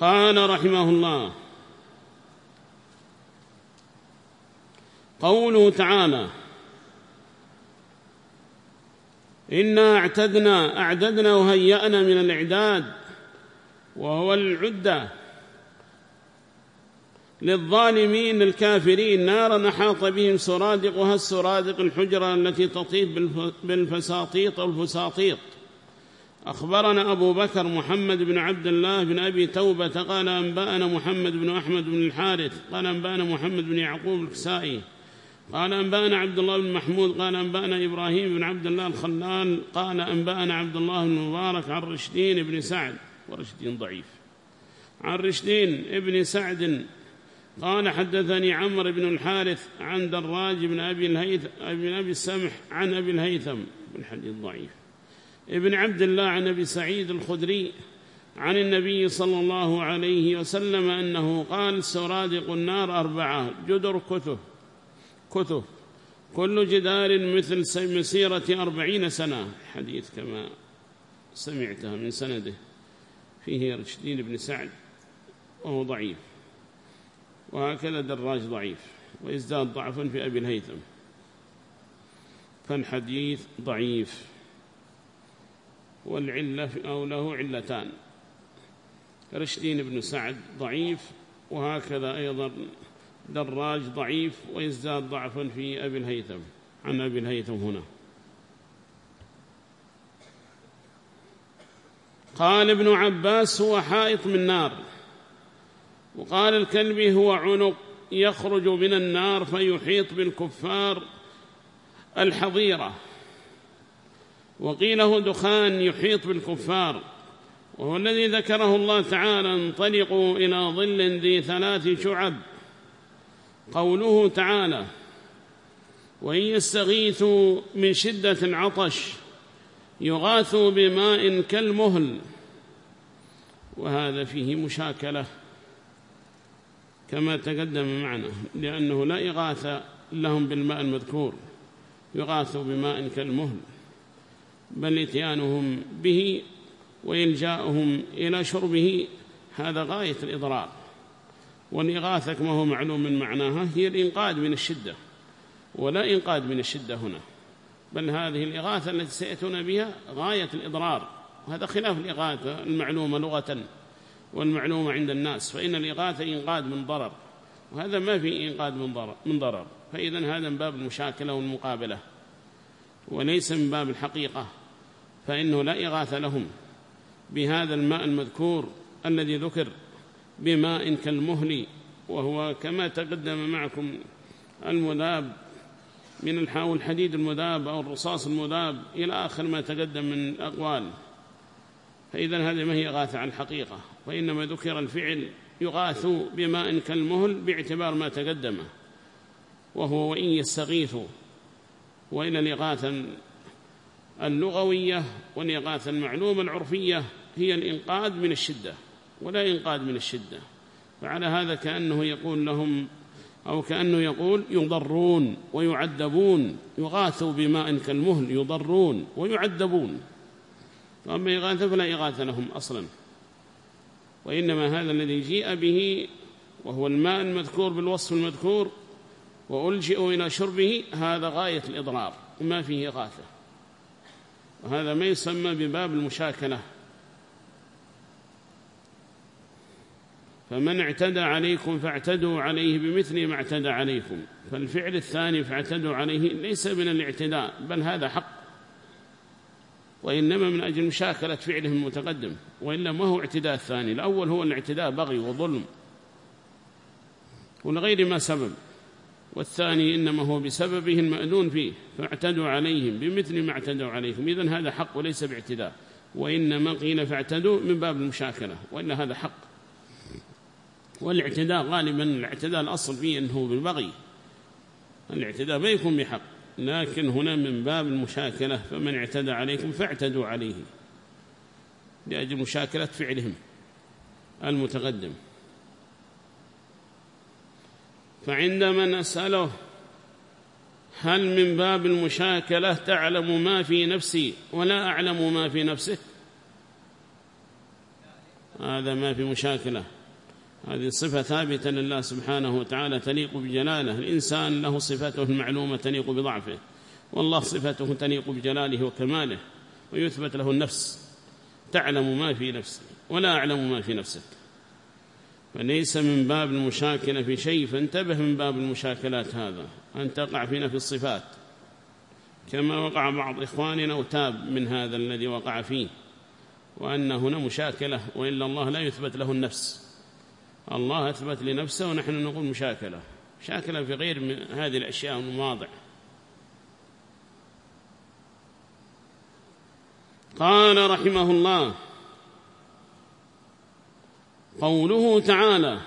قال رحمه الله قوله تعالى إنا اعتدنا أعددنا وهيأنا من الإعداد وهو العدة للظالمين الكافرين. نارا أحاط بهم سرادقها السرادق الحجرة التي تطيب بالفساطيط أو الفساطيط أخبرنا أبو بكر محمد بن عبد الله بن أبي توبة قال أنبأنا محمد بن أحمد بن الحارث قال أنبأنا محمد بن يعقوب الكسائي قال أنبأنا عبد الله بن محمود قال أنبأنا إبراهيم بن عبد الله الخلال قال أنبأنا عبد الله بن مبارك عن رشدين بن سعد ورشدين ضعيف. عن رشدين ابن سعد قال حدثني عمرو بن الحارث عن دراج بن أبي, الهيثم بن أبي السمح عن أبي الهيثم بالحديث ضعيف. ابن عبد الله عن أبي سعيد الخدري عن النبي صلى الله عليه وسلم أنه قال سرادق النار أربعة جدر كتب كتب كل جدار مثل مسيرة أربعين سنة. حديث كما سمعتها من سنده فيه رشدين بن سعد وهو ضعيف وهكذا دراج ضعيف ويزداد ضعفا في أبي الهيثم فالحديث ضعيف. والعلة أو له علتان. رشدين بن سعد ضعيف وهكذا أيضا دراج ضعيف ويزداد ضعفا في أبي الهيثم عن أبي الهيثم هنا. قال ابن عباس هو حائط من نار وقال الكلبي هو عنق يخرج من النار فيحيط بالكفار الحظيرة. وقيل هو دخان يحيط بالكفار وهو الذي ذكره الله تعالى انطلقوا إلى ظل ذي ثلاث شعب. قوله تعالى وإن يستغيثوا من شدة العطش يغاثوا بماء كالمهل. وهذا فيه مشاكلة كما تقدم معنا لأنه لا إغاثة لهم بالماء المذكور يغاثوا بماء كالمهل. بل إتيانهم به وإلجاؤهم إلى شربه هذا غاية الإضرار. والإغاثة كما هو معلوم من معناها هي الإنقاذ من الشدة ولا إنقاذ من الشدة هنا. بل هذه الإغاثة التي سيأتون بها غاية الإضرار. وهذا خلاف الإغاثة المعلومة لغة والمعلومة عند الناس. فإن الإغاثة إنقاذ من ضرر وهذا ما في إنقاذ من ضرر, من ضرر. فإذا هذا من باب المشاكلة والمقابلة وليس من باب الحقيقة. فإنه لا إغاثة لهم بهذا الماء المذكور الذي ذكر بماء كالمهل وهو كما تقدم معكم المذاب من الحاول الحديد المذاب أو الرصاص المذاب إلى آخر ما تقدم من أقوال فإذا هذه ما هي غاثة عن الحقيقة وإنما ذكر الفعل يغاث بماء كالمهل باعتبار ما تقدم وهو وإن يستغيثوا وإلى الإغاثة اللغوية والإغاثة المعلومة العرفية هي الإنقاذ من الشدة ولا إنقاذ من الشدة. فعلى هذا كأنه يقول لهم أو كأنه يقول يضرون ويعذبون يغاثوا بماء كالمهل يضرون ويعذبون. فأما إغاثة فلا إغاثة لهم أصلا. وإنما هذا الذي جيء به وهو الماء المذكور بالوصف المذكور وألجئوا إلى شربه هذا غاية الإضرار وما فيه إغاثة. وهذا ما يسمى بباب المشاكلة. فمن اعتدى عليكم فاعتدوا عليه بمثل ما اعتدى عليكم. فالفعل الثاني فاعتدوا عليه ليس من الاعتداء بل هذا حق. وإنما من أجل مشاكلة فعلهم المتقدم وإلا ما هو اعتداء الثاني. الأول هو الاعتداء بغي وظلم. ولغير ما سبب. والثاني إنما هو بسببه المأذون فيه فاعتدوا عليهم بمثل ما اعتدوا عليكم إذن هذا حق وليس باعتداء. وإنما قيل فاعتدوا من باب المشاكلة وإلا هذا حق. والاعتداء غالبا الاعتداء الأصل فيه أنه بالبغي. الاعتداء ما يكون بحق لكن هنا من باب المشاكلة فمن اعتدى عليكم فاعتدوا عليه. لأجل مشاكلة فعلهم المتقدم. فعندما نسأله هل من باب المشاكلة تعلم ما في نفسي ولا أعلم ما في نفسك؟ هذا ما في مشاكلة. هذه صفة ثابتة لله سبحانه وتعالى تليق بجلاله. الإنسان له صفته المعلومة تليق بضعفه والله صفته تليق بجلاله وكماله ويثبت له النفس. تعلم ما في نفسي ولا أعلم ما في نفسك. فليس من باب المشاكلة في شيء فانتبه من باب المشاكلات هذا. أن تقع في الصفات. كما وقع بعض إخواننا وتاب من هذا الذي وقع فيه. وأن هنا مشاكلة وإلا الله لا يثبت له النفس. الله أثبت لنفسه ونحن نقول مشاكلة. مشاكلة في غير هذه الأشياء والمواضع قال رحمه الله قوله تعالى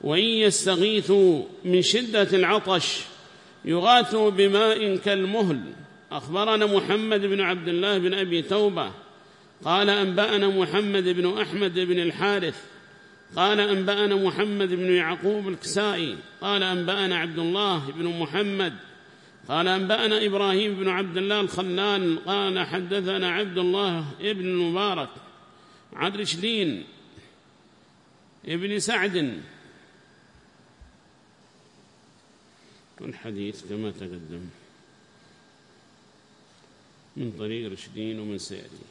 وإن يستغيثوا من شدة العطش يغاثوا بماء كالمهل أخبرنا محمد بن عبد الله بن أبي توبة. قال أنبأنا محمد بن أحمد بن الحارث قال أنبأنا محمد بن يعقوب الكسائي قال أنبأنا عبد الله بن محمد قال أنبأنا إبراهيم بن عبد الله الخلال قال حدثنا عبد الله ابن المبارك عن رشدين ابن سعد. والحديث كما تقدم. من طريق رشدين ومن سيأتي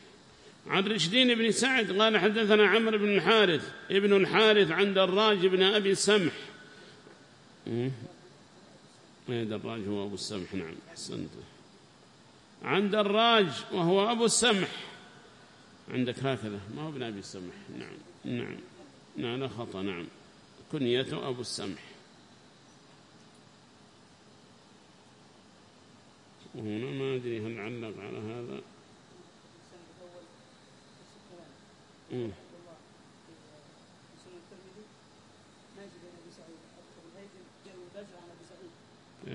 عن رشدين بن سعد قال حدثنا عمرو بن الحارث ابن الحارث عن دراج بن أبي السمح. ما دراج هو أبو السمح نعم حسنت عن دراج وهو أبو السمح. عندك هكذا ما هو ابن أبي السمح؟ نعم نعم. لا خطأ نعم. كنيته أبو السمح. وهنا ما أدري هل علق على هذا. إيه،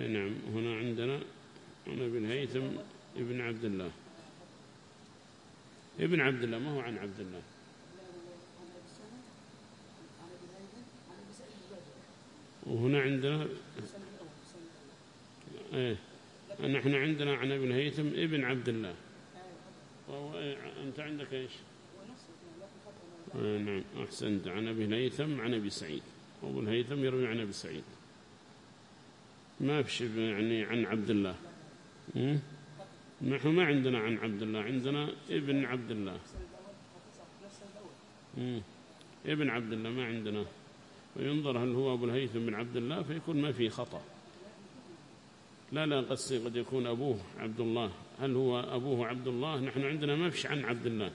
نعم هنا عندنا عن ابن هيثم ابن عبد الله. ابن عبد الله ما هو عن عبد الله؟ وهنا عندنا إيه. نحن عندنا عن ابن هيثم ابن عبد الله. وهو إيه، أنت عندك إيش؟ آه نعم أحسنت. عن أبي الهيثم عن أبي سعيد. أبو الهيثم يروي عن أبي سعيد. ما في يعني عن عبد الله. نحن ما عندنا عن عبد الله عندنا ابن عبد الله. ابن عبد الله ما عندنا. وينظر هل هو أبو الهيثم بن عبد الله فيكون ما في خطأ. لا لا قصي قد يكون أبوه عبد الله. هل هو أبوه عبد الله؟ نحن عندنا ما فيش عن عبد الله.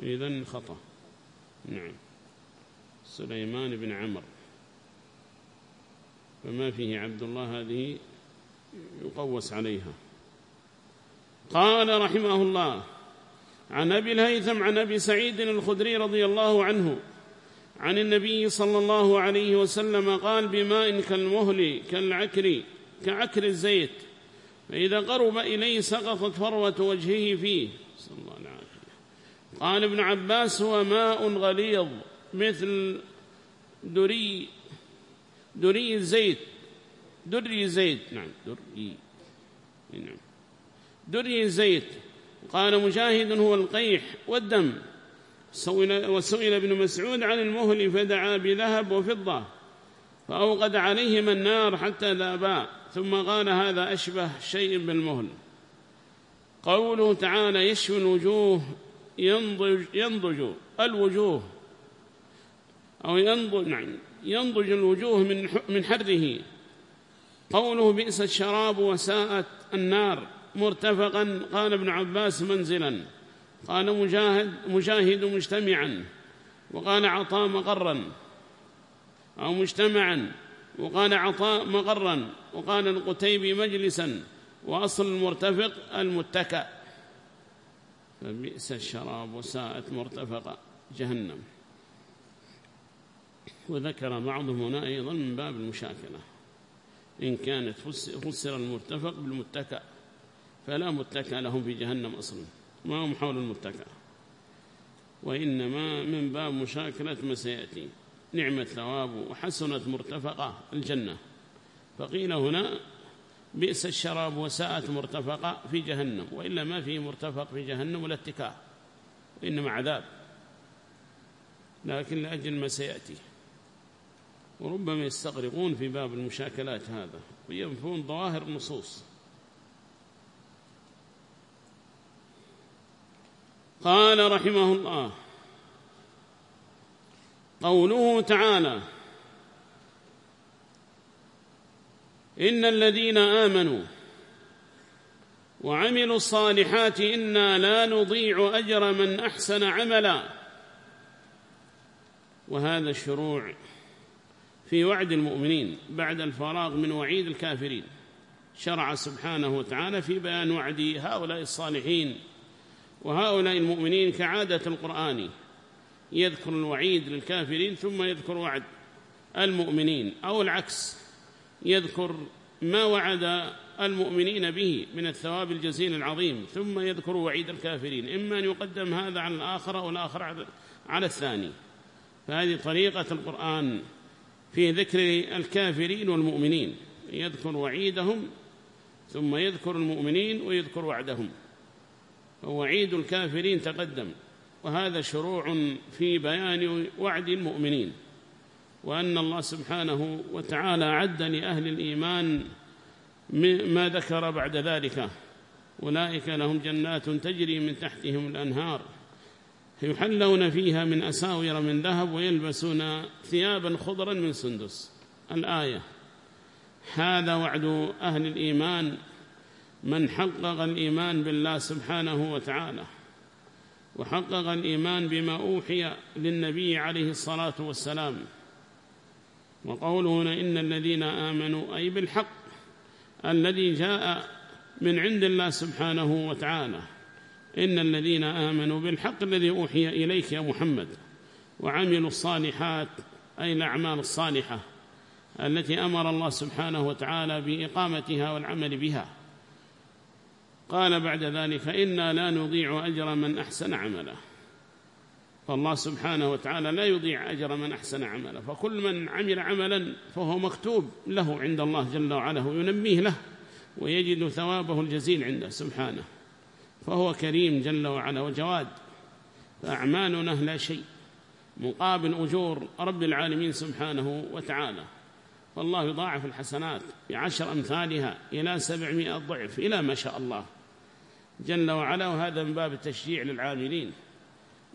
إذن خطأ. نعم. سليمان بن عمر فما فيه عبد الله هذه يقوس عليها. قال رحمه الله عن أبي الهيثم عن أبي سعيد الخدري رضي الله عنه عن النبي صلى الله عليه وسلم قال بماء كالمهل كالعكر كعكر الزيت. فإذا قرب إليه سقطت فروة وجهه فيه. صلى الله عليه وسلم. قال ابن عباس هو ماء غليظ مثل دري دري الزيت. دري الزيت نعم دري. نعم. دري الزيت. قال مجاهد هو القيح والدم. وسئل ابن مسعود عن المهل فدعا بذهب وفضة فأوقد عليهما النار حتى ذابا ثم قال هذا أشبه شيء بالمهل. قوله تعالى يشوي الوجوه ينضج, ينضج الوجوه أو ينضج, نعم ينضج الوجوه من من حره قوله بئس الشراب وساءت النار مرتفقا قال ابن عباس منزلا. قال مجاهد مجاهد مجتمعا وقال عطاء مقرا. أو مجتمعا وقال عطاء مقرا وقال القتيبي مجلسا وأصل المرتفق المتكأ. فبئس الشراب وساءت مرتفقا جهنم. وذكر بعضهم هنا أيضا من باب المشاكلة. إن كانت فسر المرتفق بالمتكأ فلا متكأ لهم في جهنم أصلا. ما هم حول المتكأ وإنما من باب مشاكلة ما سيأتي. نعمة ثواب وحسنت مرتفقة الجنة. فقيل هنا بئس الشراب وساءت مرتفقة في جهنم. وإلا ما فيه مرتفق في جهنم ولا اتكاء إنما عذاب. لكن لأجل ما سيأتي. وربما يستغرقون في باب المشاكلات هذا وينفون ظواهر النصوص. قال رحمه الله قوله تعالى إن الذين آمنوا وعملوا الصالحات إنا لا نضيع أجر من أحسن عملا وهذا الشروع في وعد المؤمنين بعد الفراغ من وعيد الكافرين شرع سبحانه وتعالى في بيان وعد هؤلاء الصالحين وهؤلاء المؤمنين كعادة القرآن يذكر الوعيد للكافرين ثم يذكر وعد المؤمنين أو العكس يذكر ما وعد المؤمنين به من الثواب الجزيل العظيم ثم يذكر وعيد الكافرين إما أن يقدم هذا على الآخر أو الآخر على الثاني. فهذه طريقة القرآن في ذكر الكافرين والمؤمنين يذكر وعيدهم ثم يذكر المؤمنين ويذكر وعدهم. ووعيد الكافرين تقدم. وهذا شروع في بيان وعد المؤمنين. وأن الله سبحانه وتعالى عد لأهل الإيمان ما ذكر بعد ذلك. أولئك لهم جنات تجري من تحتهم الأنهار. يحلون فيها من أساور من ذهب ويلبسون ثيابا خضرا من سندس. الآية هذا وعد أهل الإيمان من حقق الإيمان بالله سبحانه وتعالى وحقق الإيمان بما أوحي للنبي عليه الصلاة والسلام. وقوله هنا إن الذين آمنوا أي بالحق الذي جاء من عند الله سبحانه وتعالى. إن الذين آمنوا بالحق الذي أوحي إليك يا محمد وعملوا الصالحات أي الأعمال الصالحة التي أمر الله سبحانه وتعالى بإقامتها والعمل بها. قال بعد ذلك إنا لا نضيع أجر من أحسن عملا فالله سبحانه وتعالى لا يضيع أجر من أحسن عملا فكل من عمل عملا فهو مكتوب له عند الله جل وعلا وينميه له ويجد ثوابه الجزيل عنده سبحانه. فهو كريم جل وعلا وجواد. فأعمالنا لا شيء. مقابل أجور رب العالمين سبحانه وتعالى. فالله يضاعف الحسنات بعشر أمثالها إلى سبعمائة ضعف إلى ما شاء الله. جل وعلا وهذا من باب التشجيع للعاملين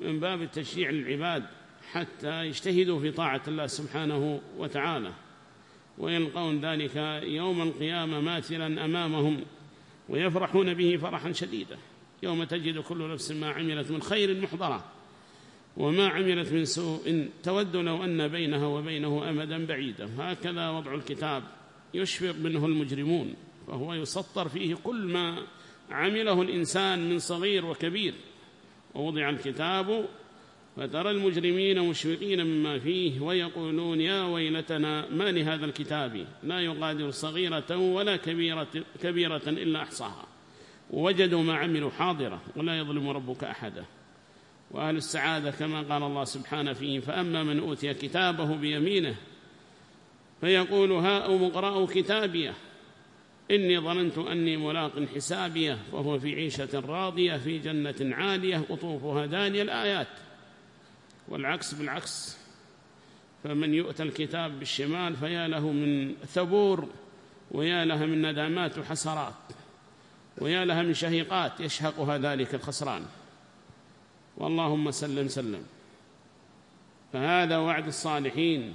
من باب التشجيع للعباد حتى يجتهدوا في طاعة الله سبحانه وتعالى ويلقون ذلك يوم القيامة ماثلا أمامهم ويفرحون به فرحا شديدا. يوم تجد كل نفس ما عملت من خير محضرة وما عملت من سوء تود لو أن بينها وبينه أمدا بعيدا. هكذا وضع الكتاب يشفق منه المجرمون فهو يسطر فيه كل ما عمله الإنسان من صغير وكبير ووضع الكتاب فترى المجرمين مشفقين مما فيه ويقولون يا ويلتنا ما لهذا الكتاب؟ لا يغادر صغيرة ولا كبيرة, كبيرة إلا أحصاها. وجدوا ما عملوا حاضرة ولا يظلم ربك أحدا. وأهل السعادة كما قال الله سبحانه فيه فأما من أوتي كتابه بيمينه فيقول هاؤم اقرأوا كتابيه. إني ظننت أني ملاق حسابية وهو في عيشة راضية في جنة عالية قطوفها دانية الآيات والعكس بالعكس فمن يؤتى الكتاب بالشمال فيا له من ثبور ويا لها من ندامات وحسرات ويا لها من شهيقات يشهقها ذلك الخسران. واللهم سلم سلم. فهذا وعد الصالحين.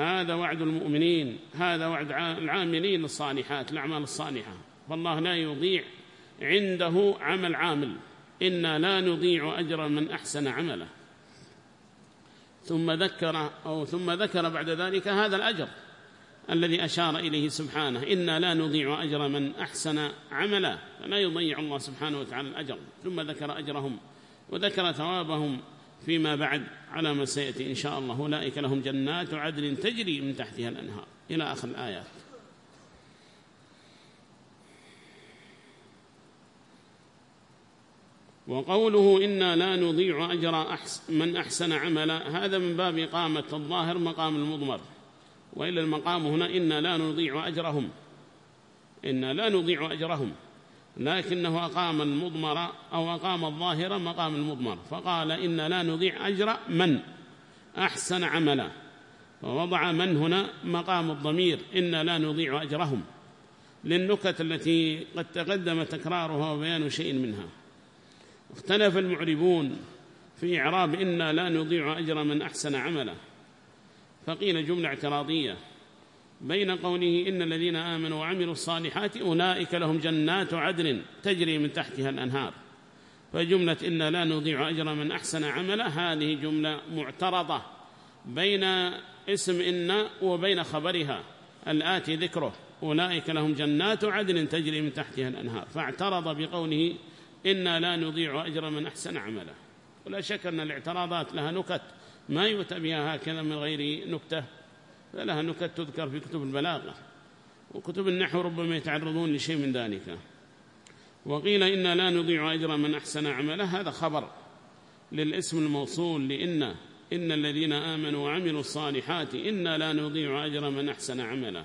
هذا وعد المؤمنين هذا وعد العاملين الصالحات الأعمال الصالحة. فالله لا يضيع عنده عمل عامل. إنا لا نضيع أجر من أحسن عمله. ثم ذكر أو ثم ذكر بعد ذلك هذا الأجر الذي أشار إليه سبحانه. إنا لا نضيع أجر من أحسن عملا فلا يضيع الله سبحانه وتعالى الأجر. ثم ذكر أجرهم وذكر ثوابهم. فيما بعد على ما سيأتي إن شاء الله. أولئك لهم جنات عدل تجري من تحتها الأنهار. إلى آخر الآيات. وقوله إنا لا نضيع أجر من أحسن عملا. هذا من باب إقامة الظاهر مقام المضمر. وإلا المقام هنا إنا لا نضيع أجرهم. إنا لا نضيع أجرهم. لكنه أقام المضمر أو أقام الظاهر مقام المضمر فقال إن لا نضيع أجر من؟ أحسن عملا. ووضع من هنا مقام الضمير إن لا نضيع أجرهم. للنكت التي قد تقدم تكرارها وبيان شيء منها. اختلف المعربون في إعراب إنا لا نضيع أجر من أحسن عمله فقيل جملة اعتراضية. بين قوله إن الذين آمنوا وعملوا الصالحات أولئك لهم جنات عدن تجري من تحتها الأنهار. فجملة إن لا نضيع أجر من أحسن عمله هذه جملة معترضة بين اسم إن وبين خبرها. الآتي ذكره أولئك لهم جنات عدن تجري من تحتها الأنهار. فاعترض بقوله إنا لا نضيع أجر من أحسن عمله. ولا شك أن الاعتراضات لها نكت ما يؤتى بها هكذا من غير نكتة. فلها نكت تذكر في كتب البلاغة. وكتب النحو ربما يتعرضون لشيء من ذلك. وقيل إنا لا نضيع أجر من أحسن عمله. هذا خبر للاسم الموصول لإن إن الذين آمنوا وعملوا الصالحات إنا لا نضيع أجر من أحسن عمله.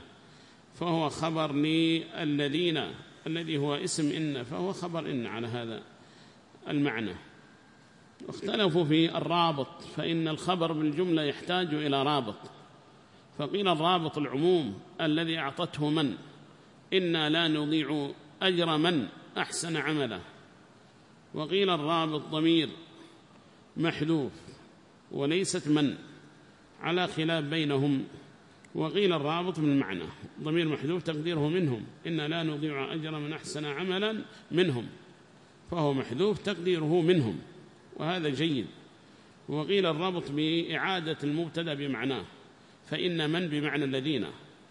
فهو خبر للذين الذي هو اسم إن فهو خبر إن على هذا المعنى. اختلفوا في الرابط فإن الخبر بالجملة يحتاج إلى رابط. فقيل الرابط العموم الذي أعطته من؟ إنا لا نضيع أجر من أحسن عمله. وقيل الرابط ضمير محذوف وليست من؟ على خلاف بينهم. وقيل الرابط من المعنى ضمير محذوف تقديره منهم. إن لا نضيع أجر من أحسن عملا منهم. فهو محذوف تقديره منهم. وهذا جيد. وقيل الربط بإعادة المبتدأ بمعناه. فإن من بمعنى الذين؟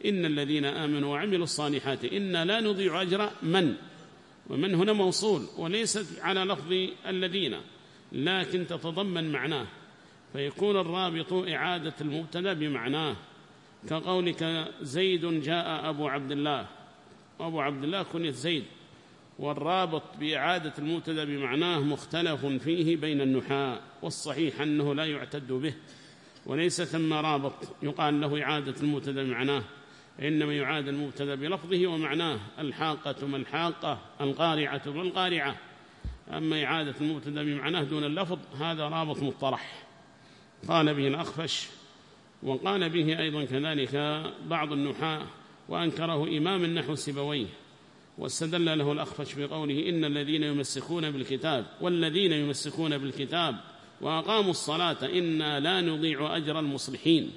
إن الذين آمنوا وعملوا الصالحات إن لا نضيع أجر من؟ ومن هنا موصول وليست على لفظ الذين لكن تتضمن معناه. فيكون الرابط إعادة المبتدأ بمعناه كقولك زيد جاء أبو عبد الله. أبو عبد الله كنيت زيد. والرابط بإعادة المبتدأ بمعناه مختلف فيه بين النحاة والصحيح أنه لا يعتد به. وليس ثم رابط. يقال له إعادة المبتدأ بمعناه إنما يعاد المبتدأ بلفظه ومعناه الحاقة ما الحاقة القارعة ما القارعة. أما إعادة المبتدأ بمعناه دون اللفظ هذا رابط مطرح. قال به الأخفش وقال به أيضا كذلك بعض النحاة وأنكره إمام النحو السبويه واستدل له الأخفش بقوله إن الذين يمسكون بالكتاب والذين يمسكون بالكتاب وأقاموا الصلاة إنا لا نضيع أجر المصلحين.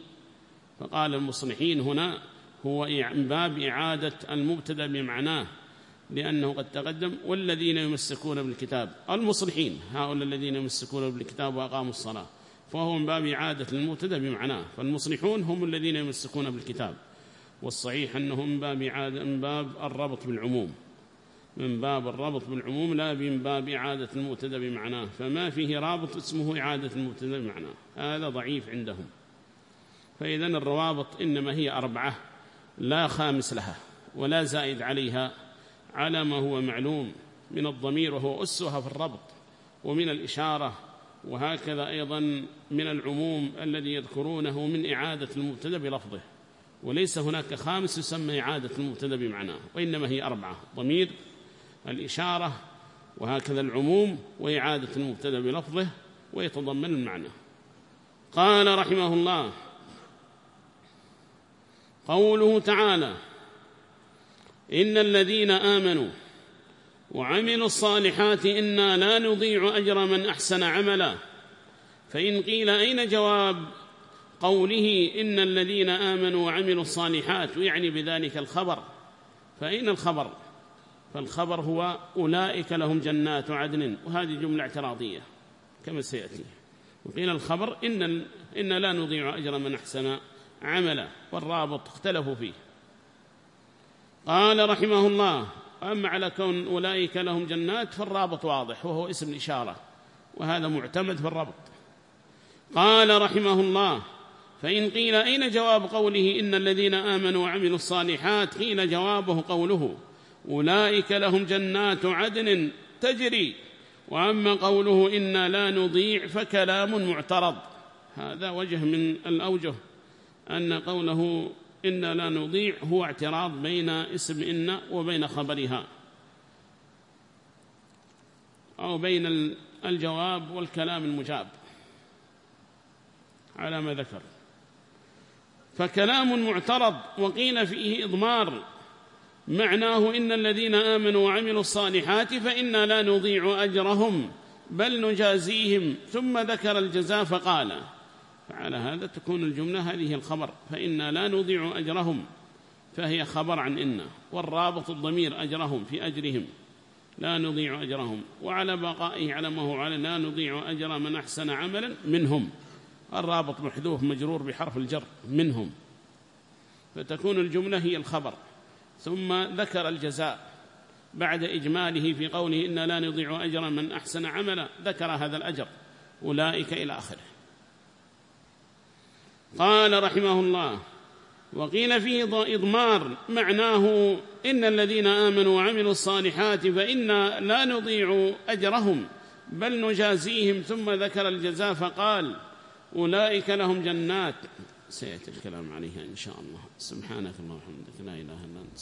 فقال المصلحين هنا هو باب إعادة المبتدأ بمعناه لأنه قد تقدم والذين يمسكون بالكتاب. المصلحين هؤلاء الذين يمسكون بالكتاب وأقاموا الصلاة فهو من باب إعادة المبتدأ بمعناه. فالمصلحون هم الذين يمسكون بالكتاب والصحيح أنه من باب, من باب الربط بالعموم. من باب الربط بالعموم لا من باب إعادة المبتدا بمعناه. فما فيه رابط اسمه إعادة المبتدا بمعناه. هذا ضعيف عندهم. فإذا الروابط إنما هي أربعة. لا خامس لها ولا زائد عليها. على ما هو معلوم من الضمير وهو أسها في الربط ومن الإشارة وهكذا أيضا من العموم الذي يذكرونه من إعادة المبتدا بلفظه. وليس هناك خامس يسمى إعادة المبتدا بمعناه. وإنما هي أربعة. ضمير الإشارة وهكذا العموم وإعادة المبتدأ بلفظه ويتضمن المعنى. قال رحمه الله قوله تعالى إن الذين آمنوا وعملوا الصالحات إنا لا نضيع أجر من أحسن عملا. فإن قيل أين جواب قوله إن الذين آمنوا وعملوا الصالحات ويعني بذلك الخبر؟ فأين الخبر؟ فالخبر هو أولئك لهم جنات عدن وهذه جملة اعتراضية كما سيأتي. وقيل الخبر إن, إن لا نضيع أجر من أحسن عملا والرابط اختلفوا فيه. قال رحمه الله أما على كون أولئك لهم جنات؟ فالرابط واضح وهو اسم الإشارة وهذا معتمد في الربط. قال رحمه الله فإن قيل أين جواب قوله إن الذين آمنوا وعملوا الصالحات؟ قيل جوابه قوله. أولئك لهم جنات عدن تجري. وأما قوله إنا لا نضيع فكلام معترض. هذا وجه من الأوجه أن قوله إنا لا نضيع هو اعتراض بين اسم إن وبين خبرها. أو بين الجواب والكلام المجاب. على ما ذكر. فكلام معترض وقيل فيه إضمار. معناه إن الذين آمنوا وعملوا الصالحات فإنا لا نضيع أجرهم بل نجازيهم. ثم ذكر الجزاء فقال فعلى هذا تكون الجملة هذه الخبر فإنا لا نضيع أجرهم فهي خبر عن إنا والرابط الضمير أجرهم في أجرهم لا نضيع أجرهم. وعلى بقائه على ما هو على لا نضيع أجر من أحسن عملا منهم. الرابط محذوف مجرور بحرف الجر منهم. فتكون الجملة هي الخبر. ثم ذكر الجزاء بعد إجماله في قوله إنا لا نضيع أجر من أحسن عملا. ذكر هذا الأجر. أولئك إلى آخره. قال رحمه الله وقيل فيه إضمار معناه إن الذين آمنوا وعملوا الصالحات فإنا لا نضيع أجرهم بل نجازيهم. ثم ذكر الجزاء فقال أولئك لهم جنات. سيأتي الكلام عليها إن شاء الله. سبحانك اللهم وبحمدك لا إله إلا أنت